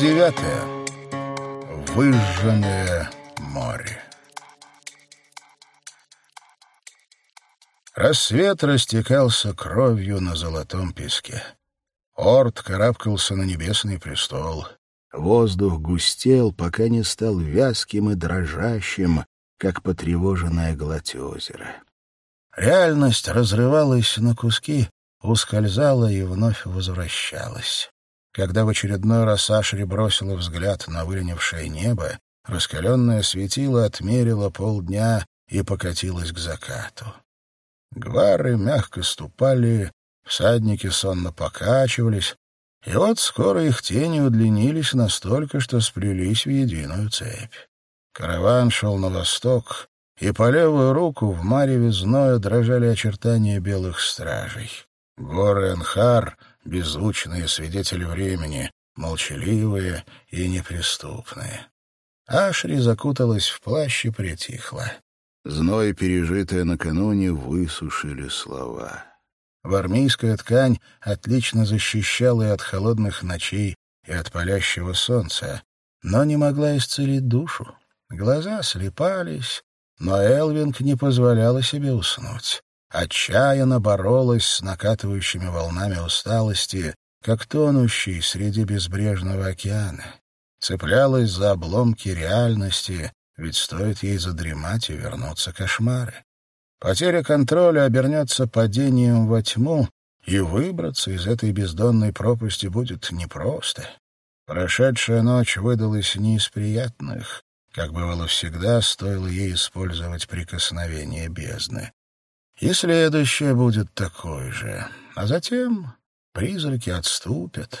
девятая. Выжженное море. Рассвет растекался кровью на золотом песке. Орд карабкался на небесный престол. Воздух густел, пока не стал вязким и дрожащим, как потревоженная гладь озера. Реальность разрывалась на куски, ускользала и вновь возвращалась. Когда в очередной раз Ашри бросила взгляд на выленившее небо, раскаленное светило отмерило полдня и покатилось к закату. Гвары мягко ступали, всадники сонно покачивались, и вот скоро их тени удлинились настолько, что сплелись в единую цепь. Караван шел на восток, и по левую руку в мареве зноя дрожали очертания белых стражей. Горы Энхар — беззвучные свидетели времени, молчаливые и неприступные. Ашри закуталась в плащ и притихла. Зной, пережитое накануне, высушили слова. Вармийская ткань отлично защищала и от холодных ночей, и от палящего солнца, но не могла исцелить душу. Глаза слепались, но Элвинг не позволяла себе уснуть отчаянно боролась с накатывающими волнами усталости, как тонущий среди безбрежного океана. Цеплялась за обломки реальности, ведь стоит ей задремать и вернуться кошмары. Потеря контроля обернется падением во тьму, и выбраться из этой бездонной пропасти будет непросто. Прошедшая ночь выдалась не из приятных, как бывало всегда, стоило ей использовать прикосновение бездны. И следующее будет такое же. А затем призраки отступят.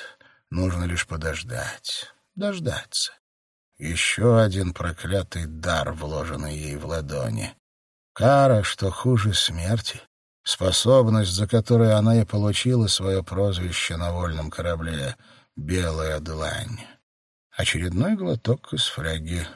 Нужно лишь подождать, дождаться. Еще один проклятый дар, вложенный ей в ладони. Кара, что хуже смерти. Способность, за которую она и получила свое прозвище на вольном корабле — «Белая длань». Очередной глоток из фляги.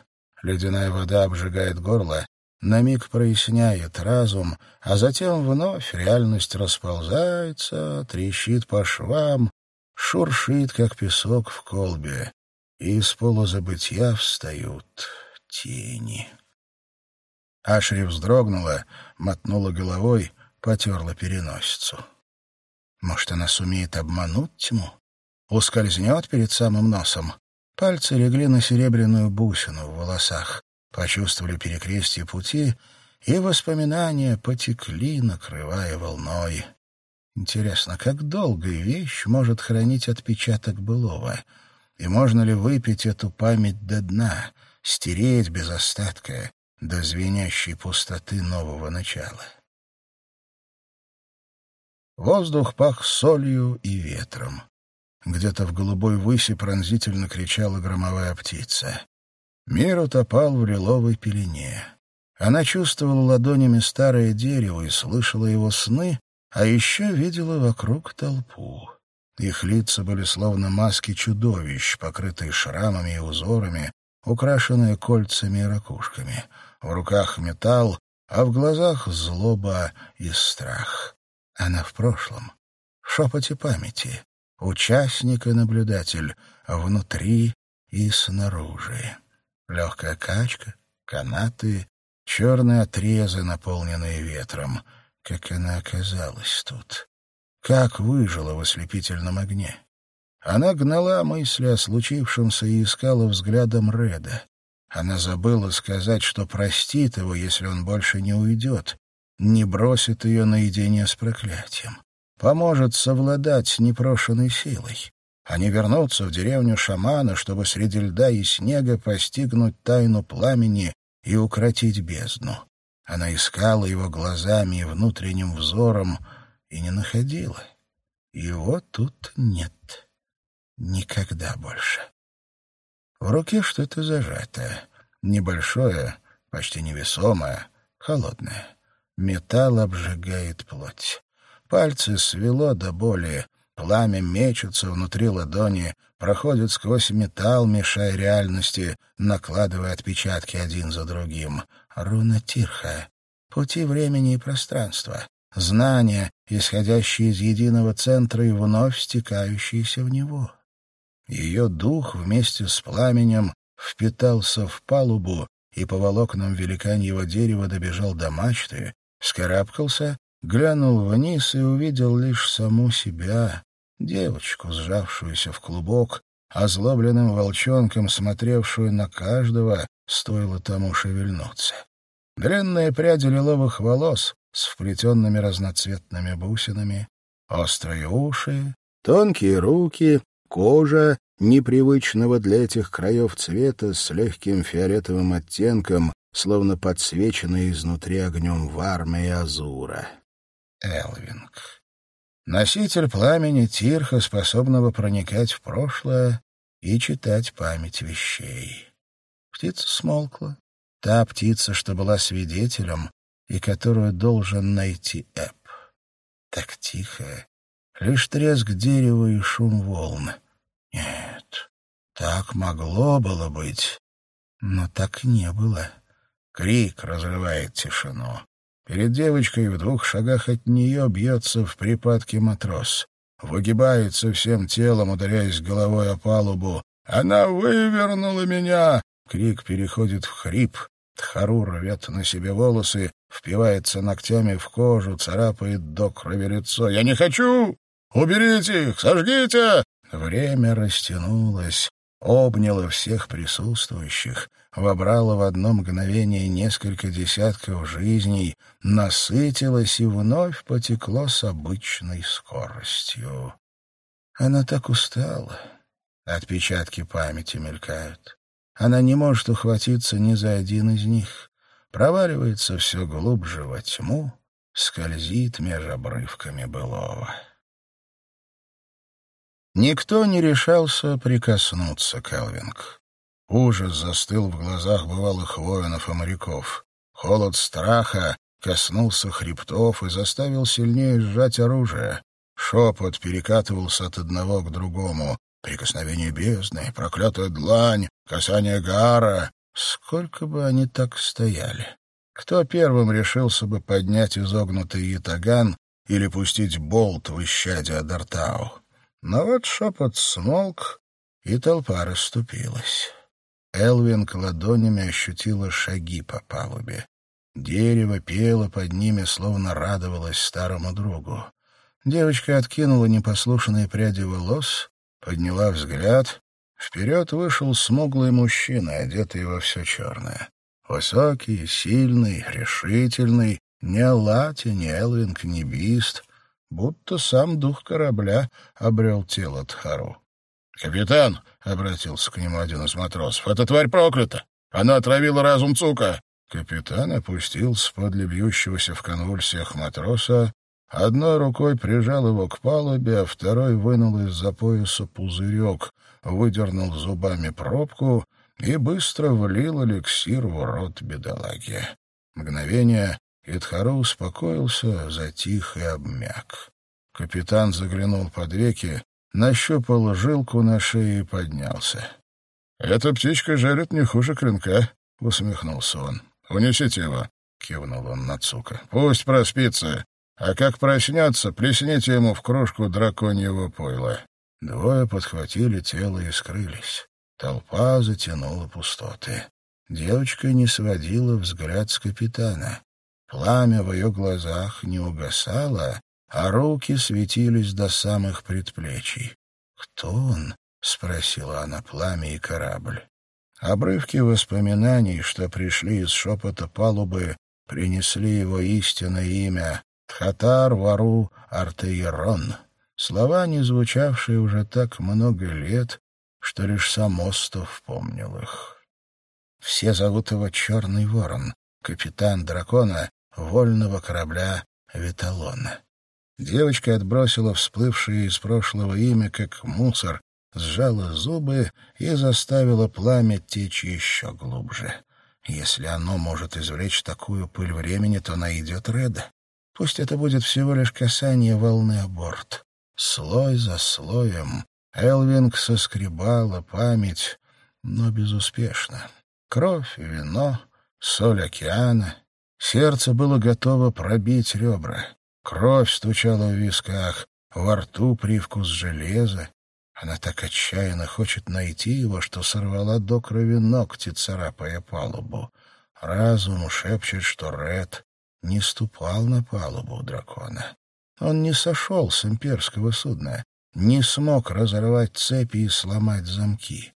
Ледяная вода обжигает горло, на миг проясняет разум, а затем вновь реальность расползается, трещит по швам, шуршит, как песок в колбе, и из полузабытья встают тени. Ашри вздрогнула, мотнула головой, потерла переносицу. Может, она сумеет обмануть тьму? Ускользнет перед самым носом. Пальцы легли на серебряную бусину в волосах почувствовали перекрестие пути, и воспоминания потекли, накрывая волной. Интересно, как долго вещь может хранить отпечаток былого? И можно ли выпить эту память до дна, стереть без остатка, до звенящей пустоты нового начала? Воздух пах солью и ветром. Где-то в голубой выси пронзительно кричала громовая птица. Мир утопал в лиловой пелене. Она чувствовала ладонями старое дерево и слышала его сны, а еще видела вокруг толпу. Их лица были словно маски чудовищ, покрытые шрамами и узорами, украшенные кольцами и ракушками. В руках металл, а в глазах злоба и страх. Она в прошлом, в шепоте памяти, участник и наблюдатель, внутри и снаружи. Легкая качка, канаты, черные отрезы, наполненные ветром. Как она оказалась тут? Как выжила в ослепительном огне? Она гнала мысли о случившемся и искала взглядом Реда. Она забыла сказать, что простит его, если он больше не уйдет, не бросит ее наедине с проклятием, поможет совладать с непрошенной силой. Они вернутся в деревню шамана, чтобы среди льда и снега постигнуть тайну пламени и укротить бездну. Она искала его глазами и внутренним взором и не находила. Его тут нет. Никогда больше. В руке что-то зажатое. Небольшое, почти невесомое, холодное. Металл обжигает плоть. Пальцы свело до боли, Пламя мечется внутри ладони, проходит сквозь металл, мешая реальности, накладывая отпечатки один за другим. Руна Тирха. Пути времени и пространства. Знания, исходящие из единого центра и вновь стекающиеся в него. Ее дух вместе с пламенем впитался в палубу и по волокнам великаньего дерева добежал до мачты, скарабкался, глянул вниз и увидел лишь саму себя, девочку, сжавшуюся в клубок, озлобленным волчонком, смотревшую на каждого, стоило тому шевельнуться. Длинные пряди лиловых волос с вплетенными разноцветными бусинами, острые уши, тонкие руки, кожа, непривычного для этих краев цвета с легким фиолетовым оттенком, словно подсвеченная изнутри огнем вармы и азура. Элвинг. Носитель пламени Тирха, способного проникать в прошлое и читать память вещей. Птица смолкла. Та птица, что была свидетелем и которую должен найти Эп. Так тихо. Лишь треск дерева и шум волн. Нет, так могло было быть, но так не было. Крик разрывает тишину. Перед девочкой в двух шагах от нее бьется в припадке матрос. Выгибается всем телом, ударяясь головой о палубу. «Она вывернула меня!» Крик переходит в хрип. Тхару рвет на себе волосы, впивается ногтями в кожу, царапает до крови лицо. «Я не хочу! Уберите их! Сожгите!» Время растянулось, обняло всех присутствующих, вобрало в одно мгновение несколько десятков жизней, насытилось и вновь потекло с обычной скоростью. Она так устала. Отпечатки памяти мелькают. Она не может ухватиться ни за один из них. Проваливается все глубже во тьму, скользит меж обрывками былого. Никто не решался прикоснуться к Элвинг. Ужас застыл в глазах бывалых воинов и моряков. Холод страха коснулся хребтов и заставил сильнее сжать оружие. Шепот перекатывался от одного к другому. Прикосновение бездны, проклятая длань, касание гара. Сколько бы они так стояли? Кто первым решился бы поднять изогнутый ятаган или пустить болт в исчадие Адартау? Но вот шепот смолк, и толпа расступилась. Элвин ладонями ощутила шаги по палубе. Дерево пело под ними, словно радовалось старому другу. Девочка откинула непослушные пряди волос, подняла взгляд. Вперед вышел смуглый мужчина, одетый во все черное. Высокий, сильный, решительный, не Лати, не Элвинг, не Бист, будто сам дух корабля обрел тело Тхару. «Капитан!» — обратился к нему один из матросов. «Эта тварь проклята! Она отравила разум Цука!» Капитан опустился подле бьющегося в конвульсиях матроса, одной рукой прижал его к палубе, а второй вынул из-за пояса пузырек, выдернул зубами пробку и быстро влил эликсир в рот бедолаги. Мгновение, и Тхару успокоился, затих и обмяк. Капитан заглянул под веки, нащупал жилку на шее и поднялся. — Эта птичка жарит не хуже клинка, — усмехнулся он. — Унесите его, — кивнул он на Цука. — Пусть проспится, а как проснется, плесните ему в кружку драконьего пойла. Двое подхватили тело и скрылись. Толпа затянула пустоты. Девочка не сводила взгляд с капитана. Пламя в ее глазах не угасало, а руки светились до самых предплечий. «Кто он?» — спросила она пламя и корабль. Обрывки воспоминаний, что пришли из шепота палубы, принесли его истинное имя — Тхатар Вару Артеерон. Слова, не звучавшие уже так много лет, что лишь сам Остов помнил их. Все зовут его Черный Ворон, капитан дракона, вольного корабля Виталона. Девочка отбросила всплывшее из прошлого имя, как мусор, сжала зубы и заставила пламя течь еще глубже. Если оно может извлечь такую пыль времени, то найдет Реда. Пусть это будет всего лишь касание волны о борт. Слой за слоем Элвинг соскребала память, но безуспешно. Кровь, вино, соль океана. Сердце было готово пробить ребра. Кровь стучала в висках, во рту привкус железа. Она так отчаянно хочет найти его, что сорвала до крови ногти, царапая палубу. Разум шепчет, что Ред не ступал на палубу дракона. Он не сошел с имперского судна, не смог разорвать цепи и сломать замки.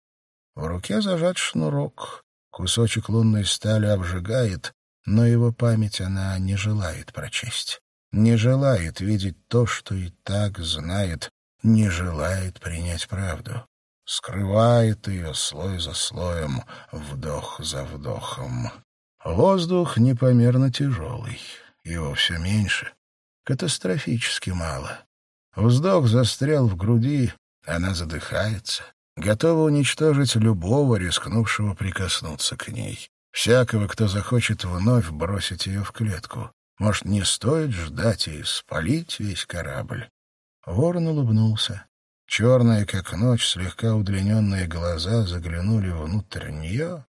В руке зажат шнурок, кусочек лунной стали обжигает, но его память она не желает прочесть, не желает видеть то, что и так знает, не желает принять правду. Скрывает ее слой за слоем, вдох за вдохом. Воздух непомерно тяжелый, его все меньше, катастрофически мало. Вздох застрял в груди, она задыхается, готова уничтожить любого, рискнувшего прикоснуться к ней. Всякого, кто захочет вновь бросить ее в клетку. Может, не стоит ждать и спалить весь корабль? Ворон улыбнулся. Черные, как ночь, слегка удлиненные глаза заглянули внутрь нее,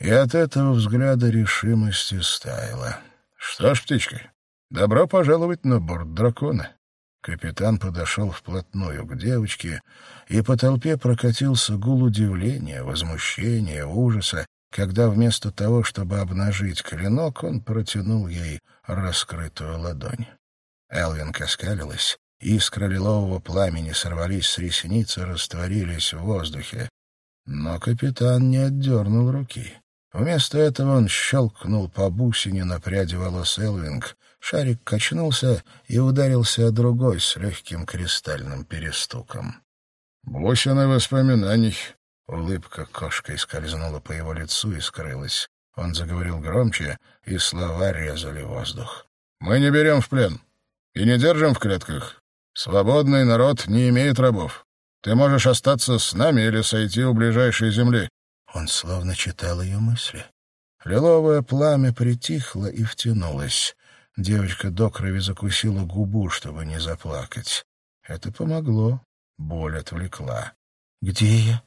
и от этого взгляда решимости стаяла. «Что ж, птичка, добро пожаловать на борт дракона». Капитан подошел вплотную к девочке, и по толпе прокатился гул удивления, возмущения, ужаса, когда вместо того, чтобы обнажить клинок, он протянул ей раскрытую ладонь. Элвин каскалилась, искры лилового пламени сорвались с ресниц и растворились в воздухе. Но капитан не отдернул руки. Вместо этого он щелкнул по бусине на пряди волос Элвинг. Шарик качнулся и ударился о другой с легким кристальным перестуком. «Бусина воспоминаний». Улыбка кошкой скользнула по его лицу и скрылась. Он заговорил громче, и слова резали воздух. «Мы не берем в плен и не держим в клетках. Свободный народ не имеет рабов. Ты можешь остаться с нами или сойти у ближайшей земли. Он словно читал ее мысли. Лиловое пламя притихло и втянулось. Девочка до крови закусила губу, чтобы не заплакать. Это помогло. Боль отвлекла. «Где я?»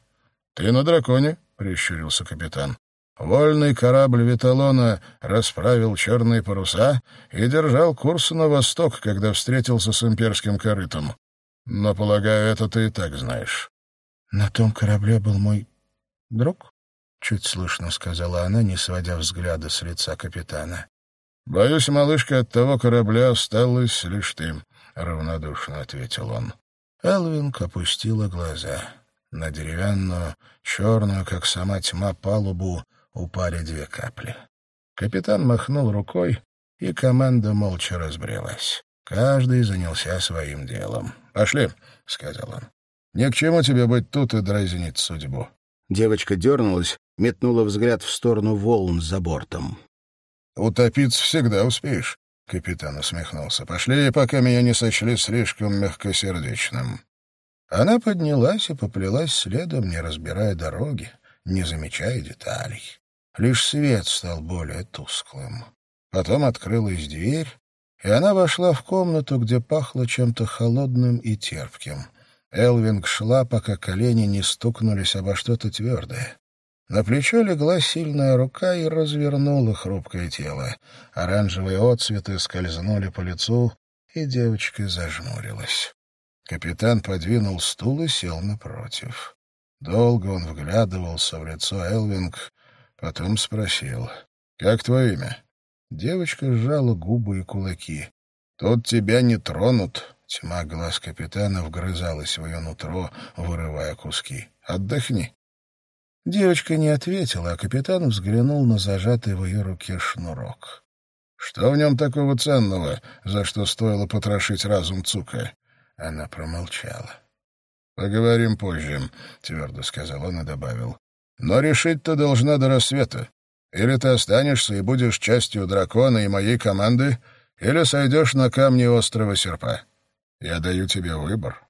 «Ты на драконе», — прищурился капитан. Вольный корабль Виталона расправил черные паруса и держал курс на восток, когда встретился с имперским корытом. Но, полагаю, это ты и так знаешь. На том корабле был мой друг? — чуть слышно сказала она, не сводя взгляда с лица капитана. «Боюсь, малышка, от того корабля осталась лишь ты», — равнодушно ответил он. Элвинг опустила глаза. На деревянную, черную, как сама тьма, палубу упали две капли. Капитан махнул рукой, и команда молча разбрелась. Каждый занялся своим делом. «Пошли», — сказал он. «Ни к чему тебе быть тут и дразнить судьбу». Девочка дернулась, метнула взгляд в сторону волн за бортом. «Утопиться всегда успеешь», — капитан усмехнулся. «Пошли, пока меня не сочли слишком мягкосердечным». Она поднялась и поплелась следом, не разбирая дороги, не замечая деталей. Лишь свет стал более тусклым. Потом открылась дверь, и она вошла в комнату, где пахло чем-то холодным и терпким. Элвинг шла, пока колени не стукнулись обо что-то твердое. На плечо легла сильная рука и развернула хрупкое тело. Оранжевые отцветы скользнули по лицу, и девочка зажмурилась. Капитан подвинул стул и сел напротив. Долго он вглядывался в лицо Элвинг, потом спросил, «Как твое имя?» Девочка сжала губы и кулаки. «Тут тебя не тронут». Тьма глаз капитана вгрызалась в ее нутро, вырывая куски. «Отдохни». Девочка не ответила, а капитан взглянул на зажатый в ее руке шнурок. «Что в нем такого ценного, за что стоило потрошить разум Цука?» Она промолчала. «Поговорим позже», — твердо сказал он и добавил. «Но решить ты должна до рассвета. Или ты останешься и будешь частью дракона и моей команды, или сойдешь на камни острова Серпа. Я даю тебе выбор».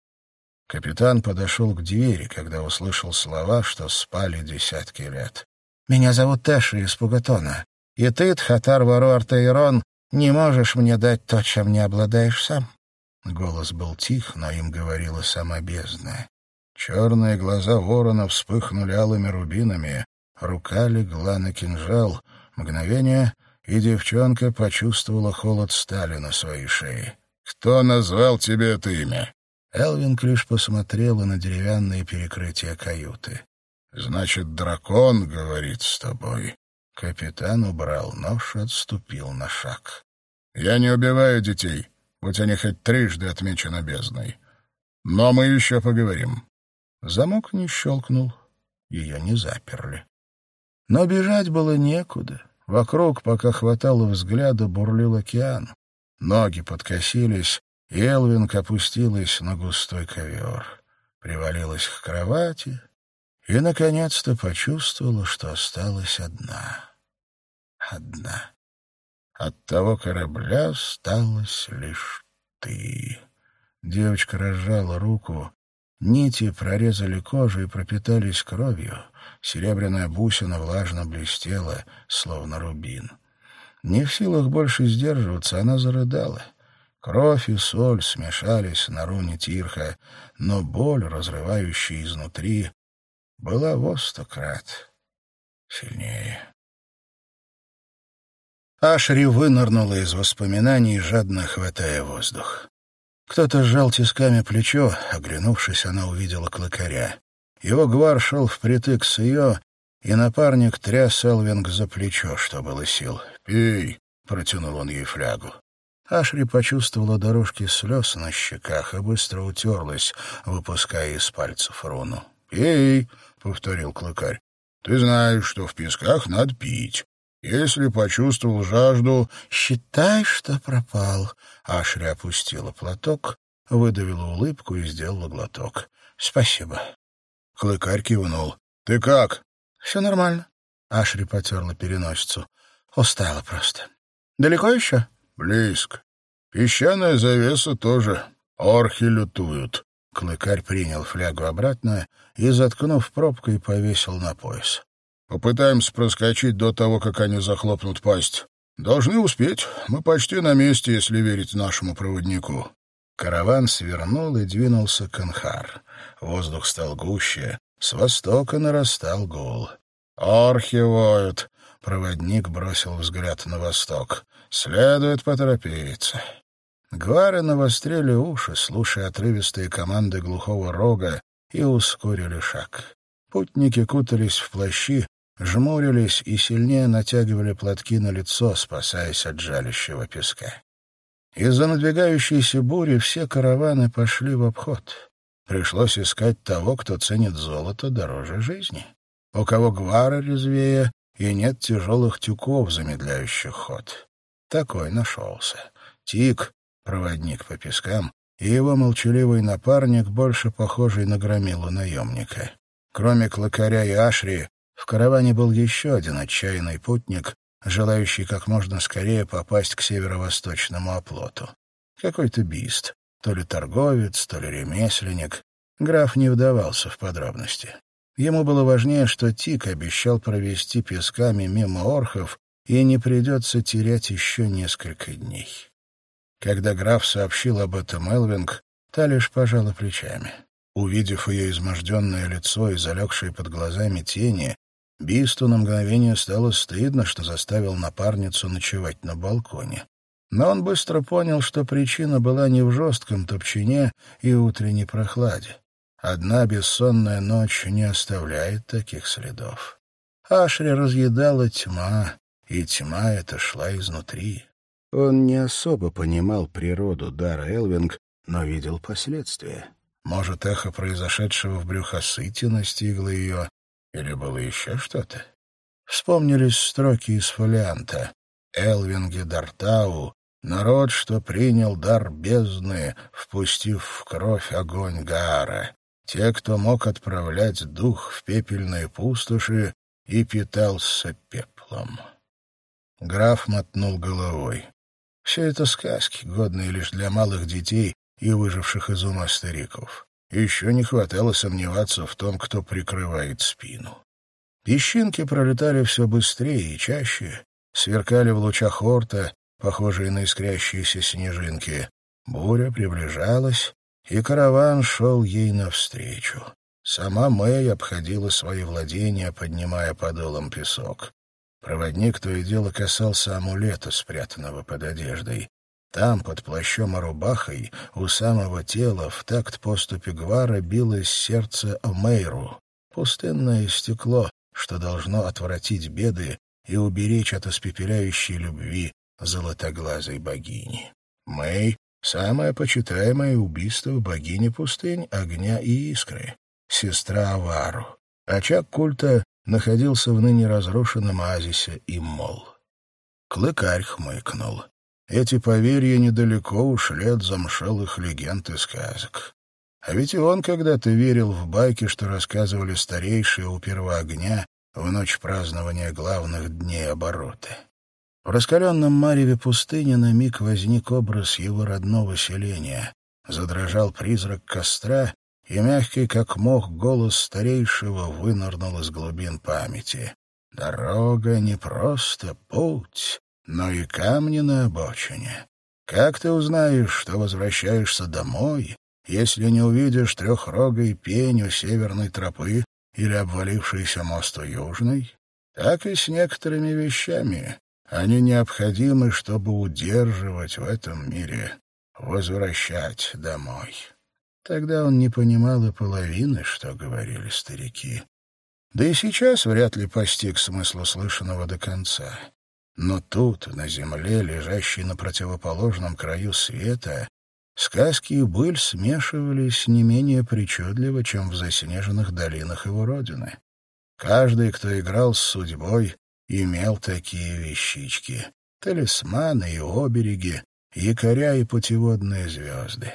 Капитан подошел к двери, когда услышал слова, что спали десятки лет. «Меня зовут Тэши из Пугатона, и ты, Тхатар Варуар Тейрон, не можешь мне дать то, чем не обладаешь сам». Голос был тих, но им говорила сама бездна. Черные глаза ворона вспыхнули алыми рубинами, рука легла на кинжал. Мгновение, и девчонка почувствовала холод стали на своей шее. «Кто назвал тебе это имя?» Элвинг лишь посмотрела на деревянные перекрытия каюты. «Значит, дракон говорит с тобой». Капитан убрал нож и отступил на шаг. «Я не убиваю детей, будь они хоть трижды отмечены бездной. Но мы еще поговорим». Замок не щелкнул, ее не заперли. Но бежать было некуда. Вокруг, пока хватало взгляда, бурлил океан. Ноги подкосились, и Элвинг опустилась на густой ковер, привалилась к кровати и, наконец-то, почувствовала, что осталась одна. Одна. От того корабля осталась лишь ты. Девочка разжала руку, нити прорезали кожу и пропитались кровью. Серебряная бусина влажно блестела, словно рубин. Не в силах больше сдерживаться, она зарыдала. Кровь и соль смешались на руне Тирха, но боль, разрывающая изнутри, была в остократ сильнее. Ашри вынырнула из воспоминаний, жадно хватая воздух. Кто-то сжал тисками плечо, оглянувшись, она увидела клыкаря. Его гвар шел впритык с ее, и напарник тряс Элвинг за плечо, что было сил. «Пей!» — протянул он ей флягу. Ашри почувствовала дорожки слез на щеках и быстро утерлась, выпуская из пальцев руну. «Пей!» — повторил клыкарь. «Ты знаешь, что в песках надо пить. Если почувствовал жажду...» «Считай, что пропал!» Ашри опустила платок, выдавила улыбку и сделала глоток. «Спасибо!» Клыкарь кивнул. «Ты как?» «Все нормально». Ашри потерла переносицу. «Устала просто. Далеко еще?» «Близко. Песчаная завеса тоже. Орхи лютуют». Клыкарь принял флягу обратно и, заткнув пробкой, повесил на пояс. «Попытаемся проскочить до того, как они захлопнут пасть. Должны успеть. Мы почти на месте, если верить нашему проводнику». Караван свернул и двинулся к Анхар. Воздух стал гуще, с востока нарастал гул. «Орхи воют!» — проводник бросил взгляд на восток. «Следует поторопиться». Гвары навострили уши, слушая отрывистые команды глухого рога, и ускорили шаг. Путники кутались в плащи, жмурились и сильнее натягивали платки на лицо, спасаясь от жалящего песка. Из-за надвигающейся бури все караваны пошли в обход. Пришлось искать того, кто ценит золото дороже жизни. У кого гвара резвее, и нет тяжелых тюков, замедляющих ход. Такой нашелся. Тик, проводник по пескам, и его молчаливый напарник, больше похожий на громилу наемника. Кроме клыкаря и ашри, в караване был еще один отчаянный путник, желающий как можно скорее попасть к северо-восточному оплоту. Какой-то бист, то ли торговец, то ли ремесленник. Граф не вдавался в подробности. Ему было важнее, что Тик обещал провести песками мимо орхов, и не придется терять еще несколько дней. Когда граф сообщил об этом Элвинг, та лишь пожала плечами. Увидев ее изможденное лицо и залегшие под глазами тени, Бисту на мгновение стало стыдно, что заставил напарницу ночевать на балконе. Но он быстро понял, что причина была не в жестком топчине и утренней прохладе. Одна бессонная ночь не оставляет таких следов. Ашри разъедала тьма, и тьма эта шла изнутри. Он не особо понимал природу дара Элвинг, но видел последствия. Может, эхо произошедшего в брюхосыте настигло ее, или было еще что-то? Вспомнились строки из фолианта. Элвинги Дартау — народ, что принял дар бездны, впустив в кровь огонь Гаара. Те, кто мог отправлять дух в пепельные пустоши и питался пеплом. Граф мотнул головой. Все это сказки, годные лишь для малых детей и выживших из ума стариков. Еще не хватало сомневаться в том, кто прикрывает спину. Песчинки пролетали все быстрее и чаще, сверкали в лучах орта, похожие на искрящиеся снежинки. Буря приближалась, и караван шел ей навстречу. Сама Мэй обходила свои владения, поднимая подолом песок. Проводник то и дело касался амулета, спрятанного под одеждой. Там, под плащом и рубахой, у самого тела, в такт поступи Гвара, билось сердце Омейру, пустынное стекло, что должно отвратить беды и уберечь от испепеляющей любви золотоглазой богини. Мэй — самое почитаемое убийство богини пустынь, огня и искры, сестра Авару. Очаг культа находился в ныне разрушенном оазисе Иммол. Клыкарь хмыкнул. Эти поверья недалеко ушли от замшелых легенд и сказок. А ведь и он когда-то верил в байки, что рассказывали старейшие у первого огня в ночь празднования главных дней оборота. В раскаленном мареве пустыни на миг возник образ его родного селения. Задрожал призрак костра, и мягкий, как мох, голос старейшего вынырнул из глубин памяти. «Дорога не просто путь, но и камни на обочине. Как ты узнаешь, что возвращаешься домой, если не увидишь трехрогой пень у северной тропы или обвалившийся мост у южной? Так и с некоторыми вещами. Они необходимы, чтобы удерживать в этом мире, возвращать домой. Тогда он не понимал и половины, что говорили старики. Да и сейчас вряд ли постиг смысл услышанного до конца. Но тут, на земле, лежащей на противоположном краю света, сказки и быль смешивались не менее причудливо, чем в заснеженных долинах его родины. Каждый, кто играл с судьбой, имел такие вещички — талисманы и обереги, якоря и путеводные звезды.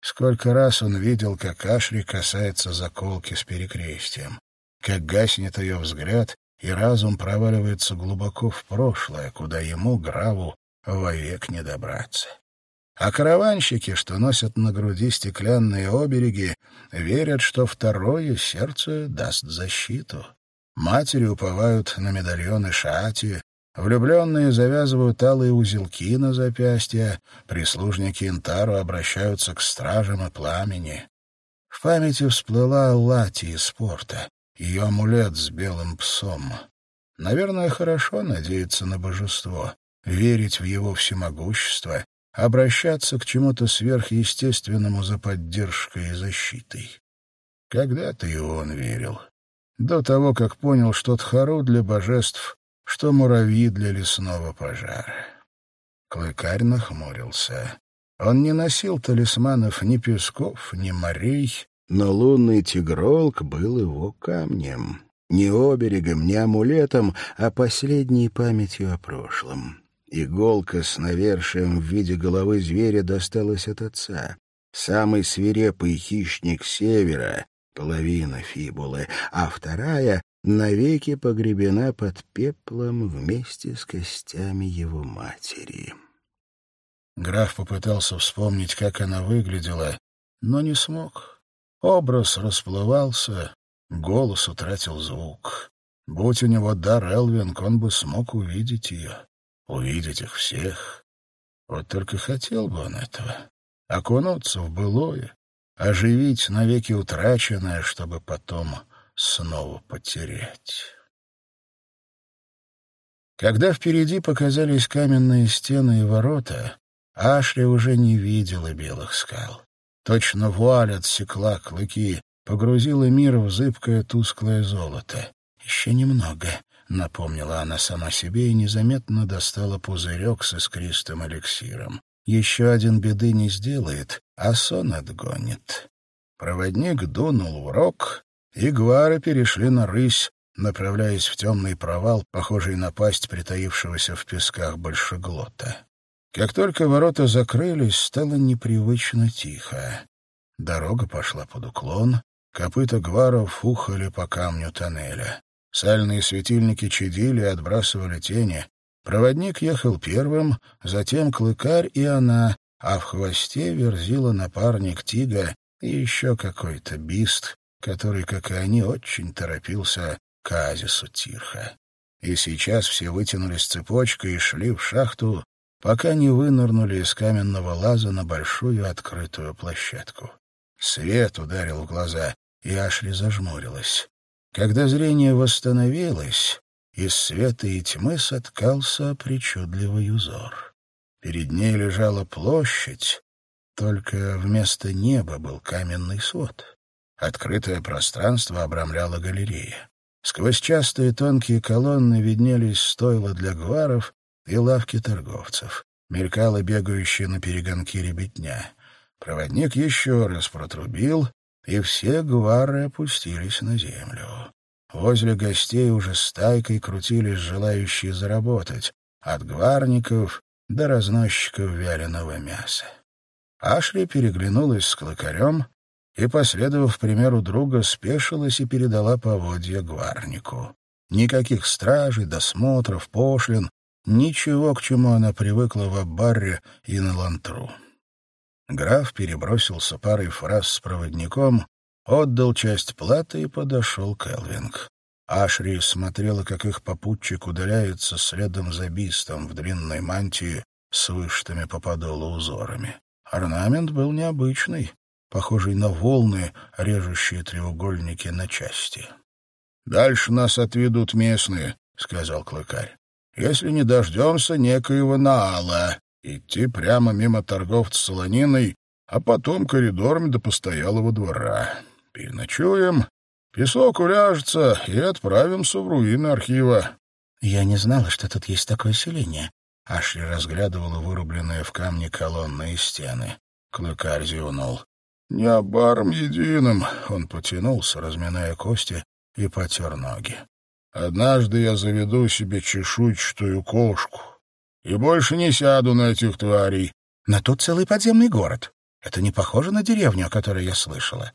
Сколько раз он видел, как Ашри касается заколки с перекрестием, как гаснет ее взгляд, и разум проваливается глубоко в прошлое, куда ему, Граву, вовек не добраться. А караванщики, что носят на груди стеклянные обереги, верят, что второе сердце даст защиту. Матери уповают на медальоны Шаати, влюбленные завязывают алые узелки на запястья, прислужники Интару обращаются к стражам и пламени. В памяти всплыла Лати из спорта ее амулет с белым псом. Наверное, хорошо надеяться на божество, верить в его всемогущество, обращаться к чему-то сверхъестественному за поддержкой и защитой. Когда-то и он верил. До того, как понял, что тхару для божеств, что муравьи для лесного пожара. Клыкарь нахмурился. Он не носил талисманов ни песков, ни морей, но лунный тигролк был его камнем. Не оберегом, не амулетом, а последней памятью о прошлом. Иголка с навершием в виде головы зверя досталась от отца. Самый свирепый хищник севера, половина фибулы, а вторая навеки погребена под пеплом вместе с костями его матери. Граф попытался вспомнить, как она выглядела, но не смог. Образ расплывался, голос утратил звук. Будь у него дар Элвинг, он бы смог увидеть ее, увидеть их всех. Вот только хотел бы он этого. Окунуться в былое, оживить навеки утраченное, чтобы потом снова потерять. Когда впереди показались каменные стены и ворота, Ашли уже не видела белых скал. Точно вуаль отсекла клыки, погрузила мир в зыбкое тусклое золото. «Еще немного», — напомнила она сама себе и незаметно достала пузырек с искристым эликсиром. «Еще один беды не сделает, а сон отгонит». Проводник дунул в рог, и гвары перешли на рысь, направляясь в темный провал, похожий на пасть притаившегося в песках большеглота. Как только ворота закрылись, стало непривычно тихо. Дорога пошла под уклон, копыта гваров ухали по камню тоннеля. Сальные светильники чадили и отбрасывали тени. Проводник ехал первым, затем клыкарь и она, а в хвосте верзила напарник Тига и еще какой-то бист, который, как и они, очень торопился к оазису Тирха. И сейчас все вытянулись цепочкой и шли в шахту, пока не вынырнули из каменного лаза на большую открытую площадку. Свет ударил в глаза, и Ашли зажмурилась. Когда зрение восстановилось, из света и тьмы соткался причудливый узор. Перед ней лежала площадь, только вместо неба был каменный свод. Открытое пространство обрамляла галерея. Сквозь частые тонкие колонны виднелись стойла для гваров и лавки торговцев. Мелькала бегающая на перегонки ребятня. Проводник еще раз протрубил, и все гвары опустились на землю. Возле гостей уже стайкой крутились желающие заработать, от гварников до разносчиков вяленого мяса. Ашли переглянулась с клыкарем и, последовав примеру друга, спешилась и передала поводья гварнику. Никаких стражей, досмотров, пошлин, ничего, к чему она привыкла в Аббарре и на Лантру. Граф перебросился парой фраз с проводником, отдал часть платы и подошел к Элвинг. Ашри смотрела, как их попутчик удаляется следом за бистом в длинной мантии с вышитыми по подолу узорами. Орнамент был необычный, похожий на волны, режущие треугольники на части. «Дальше нас отведут местные», — сказал Клыкарь. «Если не дождемся некоего Наала, идти прямо мимо торговца солониной, а потом коридорами до постоялого двора. Переночуем, песок уляжется и отправимся в руины архива». «Я не знала, что тут есть такое селение». Ашли разглядывала вырубленные в камне колонны и стены. Клыкарь зевнул. «Не обаром единым!» — он потянулся, разминая кости, и потер ноги. «Однажды я заведу себе чешуйчатую кошку и больше не сяду на этих тварей. На тут целый подземный город. Это не похоже на деревню, о которой я слышала.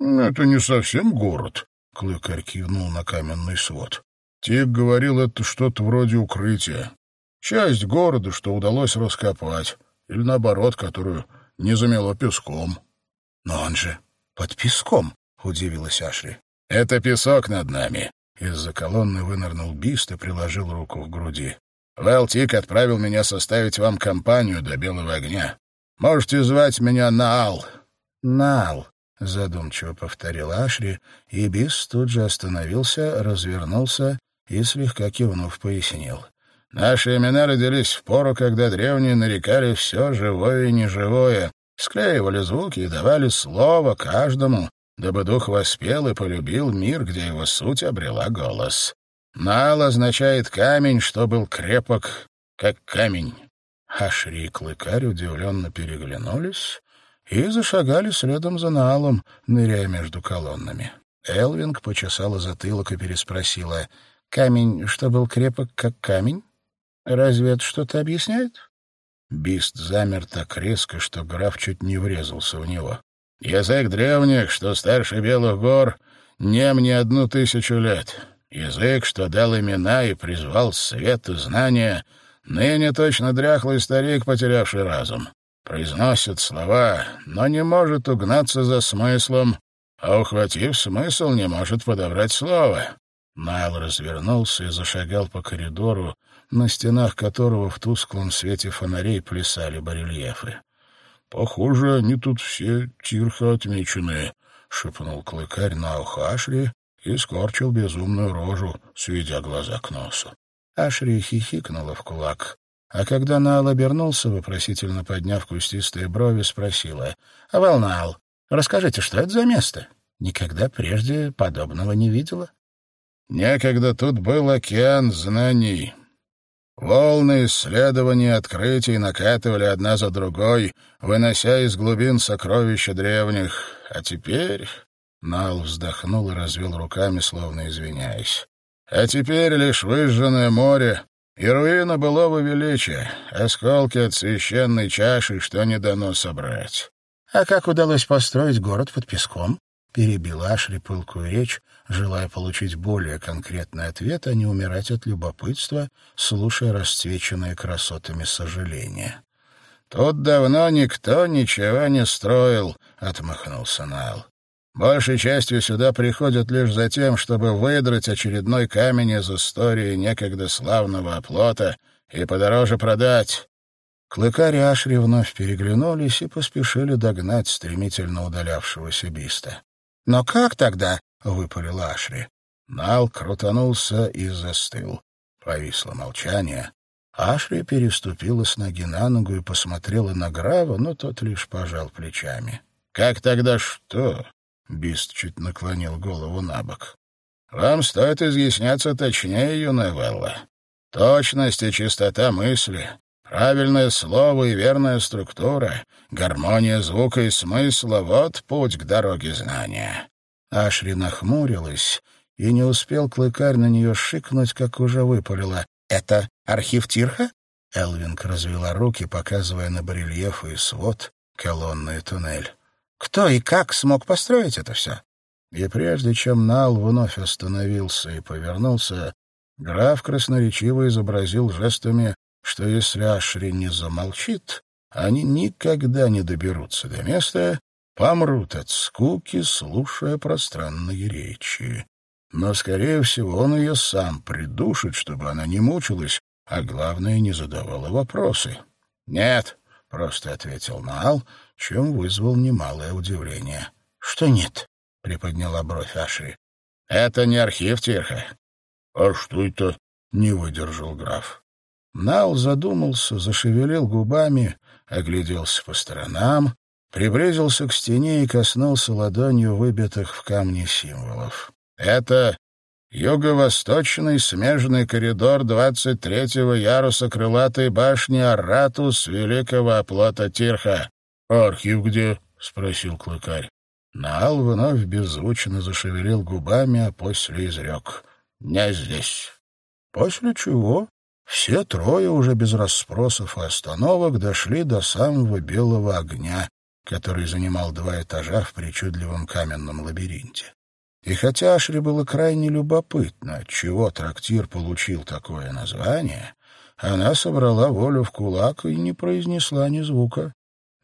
«Это не совсем город», — Клыкарь кивнул на каменный свод. Тик говорил, это что-то вроде укрытия. Часть города, что удалось раскопать, или, наоборот, которую не замело песком. «Но он же под песком», — удивилась Ашри. «Это песок над нами». Из-за колонны вынырнул Бист и приложил руку к груди. Вэл Тик отправил меня составить вам компанию до белого огня. Можете звать меня Наал». «Наал», — задумчиво повторил Ашри, и Бис тут же остановился, развернулся и, слегка кивнув, пояснил. «Наши имена родились в пору, когда древние нарекали все живое и неживое, склеивали звуки и давали слово каждому, дабы дух воспел и полюбил мир, где его суть обрела голос. Нал означает камень, что был крепок, как камень. Ашри и Клыкарь удивленно переглянулись и зашагали следом за Налом, ныряя между колоннами. Элвинг почесала затылок и переспросила, «Камень, что был крепок, как камень? Разве это что-то объясняет?» Бист замер так резко, что граф чуть не врезался в него. «Язык древних, что старше Белых гор, нем не одну тысячу лет. Язык, что дал имена и призвал свет и знания, ныне точно дряхлый старик, потерявший разум. Произносит слова, но не может угнаться за смыслом, а, ухватив смысл, не может подобрать слово. Найл развернулся и зашагал по коридору, на стенах которого в тусклом свете фонарей плясали барельефы. — Похоже, они тут все тирхо отмечены, — шепнул клыкарь на ухо Ашри и скорчил безумную рожу, сведя глаза к носу. Ашри хихикнула в кулак, а когда Наал обернулся, вопросительно подняв кустистые брови, спросила, — А Волнал, расскажите, что это за место? Никогда прежде подобного не видела. Некогда тут был океан знаний, Волны исследований и открытий накатывали одна за другой, вынося из глубин сокровища древних. А теперь... Нал вздохнул и развел руками, словно извиняясь. А теперь лишь выжженное море и руина былого величия, осколки от священной чаши, что не дано собрать. А как удалось построить город под песком? Перебила Ашри пылкую речь, желая получить более конкретный ответ, а не умирать от любопытства, слушая расцвеченные красотами сожаления. «Тут давно никто ничего не строил», — отмахнулся Найл. «Большей частью сюда приходят лишь за тем, чтобы выдрать очередной камень из истории некогда славного оплота и подороже продать». Клыкарь и Ашри вновь переглянулись и поспешили догнать стремительно удалявшегося биста. «Но как тогда?» — выпалил Ашри. Нал крутанулся и застыл. Повисло молчание, Ашри переступила с ноги на ногу и посмотрела на Грава, но тот лишь пожал плечами. «Как тогда что?» — Бист чуть наклонил голову на бок. «Вам стоит изъясняться точнее, юная Велла. Точность и чистота мысли, правильное слово и верная структура, гармония звука и смысла — вот путь к дороге знания». Ашри нахмурилась, и не успел клыкарь на нее шикнуть, как уже выпалила. «Это архив Тирха?» Элвинг развела руки, показывая на барельефы и свод, колонны и туннель. «Кто и как смог построить это все?» И прежде чем Нал вновь остановился и повернулся, граф красноречиво изобразил жестами, что если Ашри не замолчит, они никогда не доберутся до места, помрут от скуки, слушая пространные речи. Но, скорее всего, он ее сам придушит, чтобы она не мучилась, а главное, не задавала вопросы. «Нет», — просто ответил Наал, чем вызвал немалое удивление. «Что нет?» — приподняла бровь Ашри. «Это не архив Тирха». «А что это?» — не выдержал граф. Нал задумался, зашевелил губами, огляделся по сторонам, приблизился к стене и коснулся ладонью выбитых в камне символов. Это юго-восточный смежный коридор 23-го яруса крылатой башни Аратус Великого Оплота Тирха. «Архив где?» — спросил клыкарь. Наал вновь беззвучно зашевелил губами, а после изрек. «Не здесь». После чего все трое уже без расспросов и остановок дошли до самого белого огня, который занимал два этажа в причудливом каменном лабиринте. И хотя Ашри было крайне любопытно, чего трактир получил такое название, она собрала волю в кулак и не произнесла ни звука.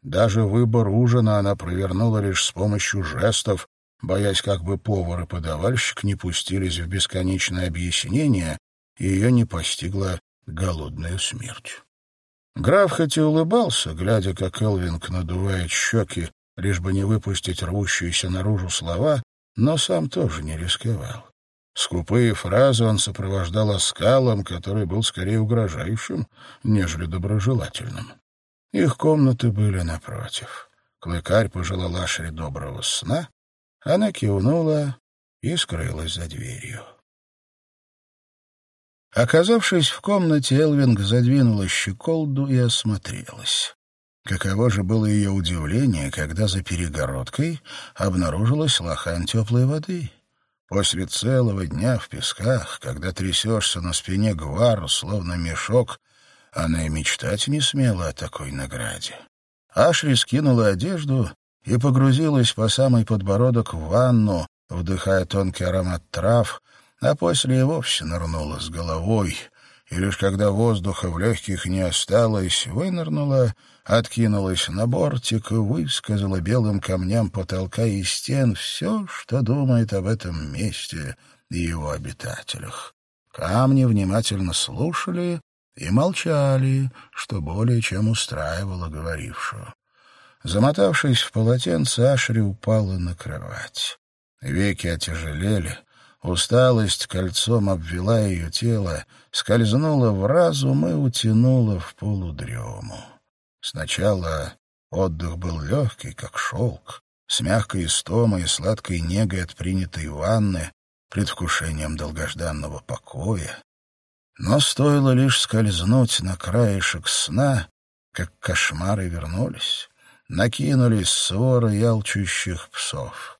Даже выбор ужина она провернула лишь с помощью жестов, боясь, как бы повар и подавальщик не пустились в бесконечное объяснение, и ее не постигла голодная смерть. Граф хоть и улыбался, глядя, как Элвинг надувает щеки, лишь бы не выпустить рвущиеся наружу слова, но сам тоже не рисковал. Скупые фразы он сопровождал оскалом, который был скорее угрожающим, нежели доброжелательным. Их комнаты были напротив. Клыкарь пожелал Ашере доброго сна, она кивнула и скрылась за дверью. Оказавшись в комнате, Элвинг задвинула щеколду и осмотрелась. Каково же было ее удивление, когда за перегородкой обнаружилась лохан теплой воды. После целого дня в песках, когда трясешься на спине гвару, словно мешок, она и мечтать не смела о такой награде. Ашри скинула одежду и погрузилась по самый подбородок в ванну, вдыхая тонкий аромат трав, а после и вовсе нырнула с головой, и лишь когда воздуха в легких не осталось, вынырнула откинулась на бортик и высказала белым камням потолка и стен все, что думает об этом месте и его обитателях. Камни внимательно слушали и молчали, что более чем устраивало говорившую. Замотавшись в полотенце, Ашри упала на кровать. Веки отяжелели, усталость кольцом обвела ее тело, скользнула в разум и утянула в полудрему. Сначала отдых был легкий, как шелк, с мягкой истомой и сладкой негой от принятой ванны, предвкушением долгожданного покоя. Но стоило лишь скользнуть на краешек сна, как кошмары вернулись. Накинулись своры ялчущих псов.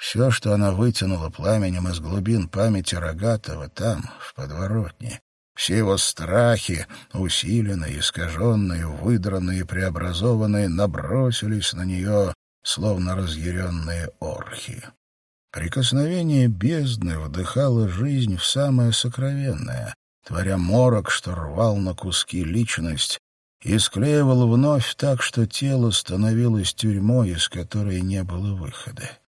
Все, что она вытянула пламенем из глубин памяти Рогатого там, в подворотне, все его страхи, усиленные, искаженные, выдранные, преобразованные, набросились на нее, словно разъяренные орхи. Прикосновение бездны вдыхало жизнь в самое сокровенное, творя морок, что рвал на куски личность, и склеивал вновь так, что тело становилось тюрьмой, из которой не было выхода.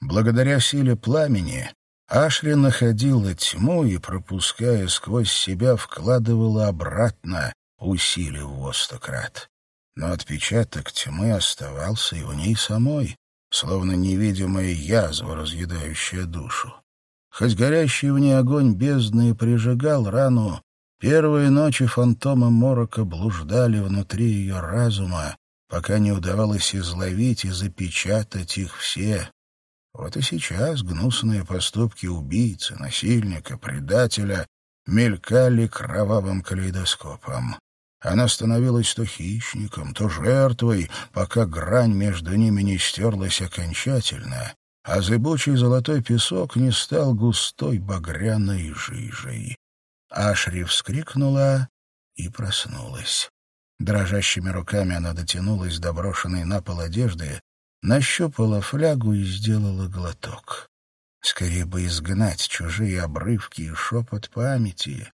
Благодаря силе пламени Ашри находила тьму и, пропуская сквозь себя, вкладывала обратно, усилив во. Но отпечаток тьмы оставался и у ней самой, словно невидимая язва, разъедающая душу. Хоть горящий в ней огонь бездны прижигал рану, Первые ночи фантомы Морока блуждали внутри ее разума, пока не удавалось изловить и запечатать их все. Вот и сейчас гнусные поступки убийцы, насильника, предателя мелькали кровавым калейдоскопом. Она становилась то хищником, то жертвой, пока грань между ними не стерлась окончательно, а зыбучий золотой песок не стал густой багряной жижей. Ашри вскрикнула и проснулась. Дрожащими руками она дотянулась до брошенной на пол одежды, нащупала флягу и сделала глоток. Скорее бы изгнать чужие обрывки и шепот памяти.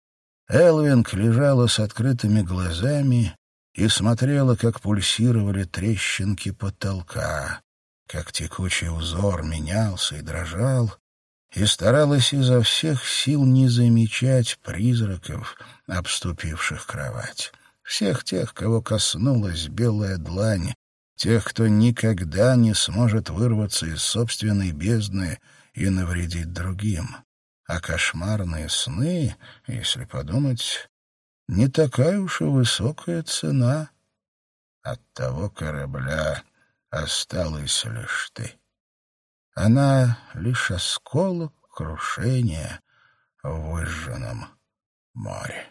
Элвинг лежала с открытыми глазами и смотрела, как пульсировали трещинки потолка, как текучий узор менялся и дрожал, и старалась изо всех сил не замечать призраков, обступивших кровать. Всех тех, кого коснулась белая длань, тех, кто никогда не сможет вырваться из собственной бездны и навредить другим. А кошмарные сны, если подумать, не такая уж и высокая цена. От того корабля осталась лишь ты. Она лишь осколок крушения в выжженном море.